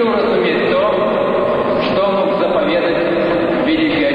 и уразуметь то, что мог заповедать великий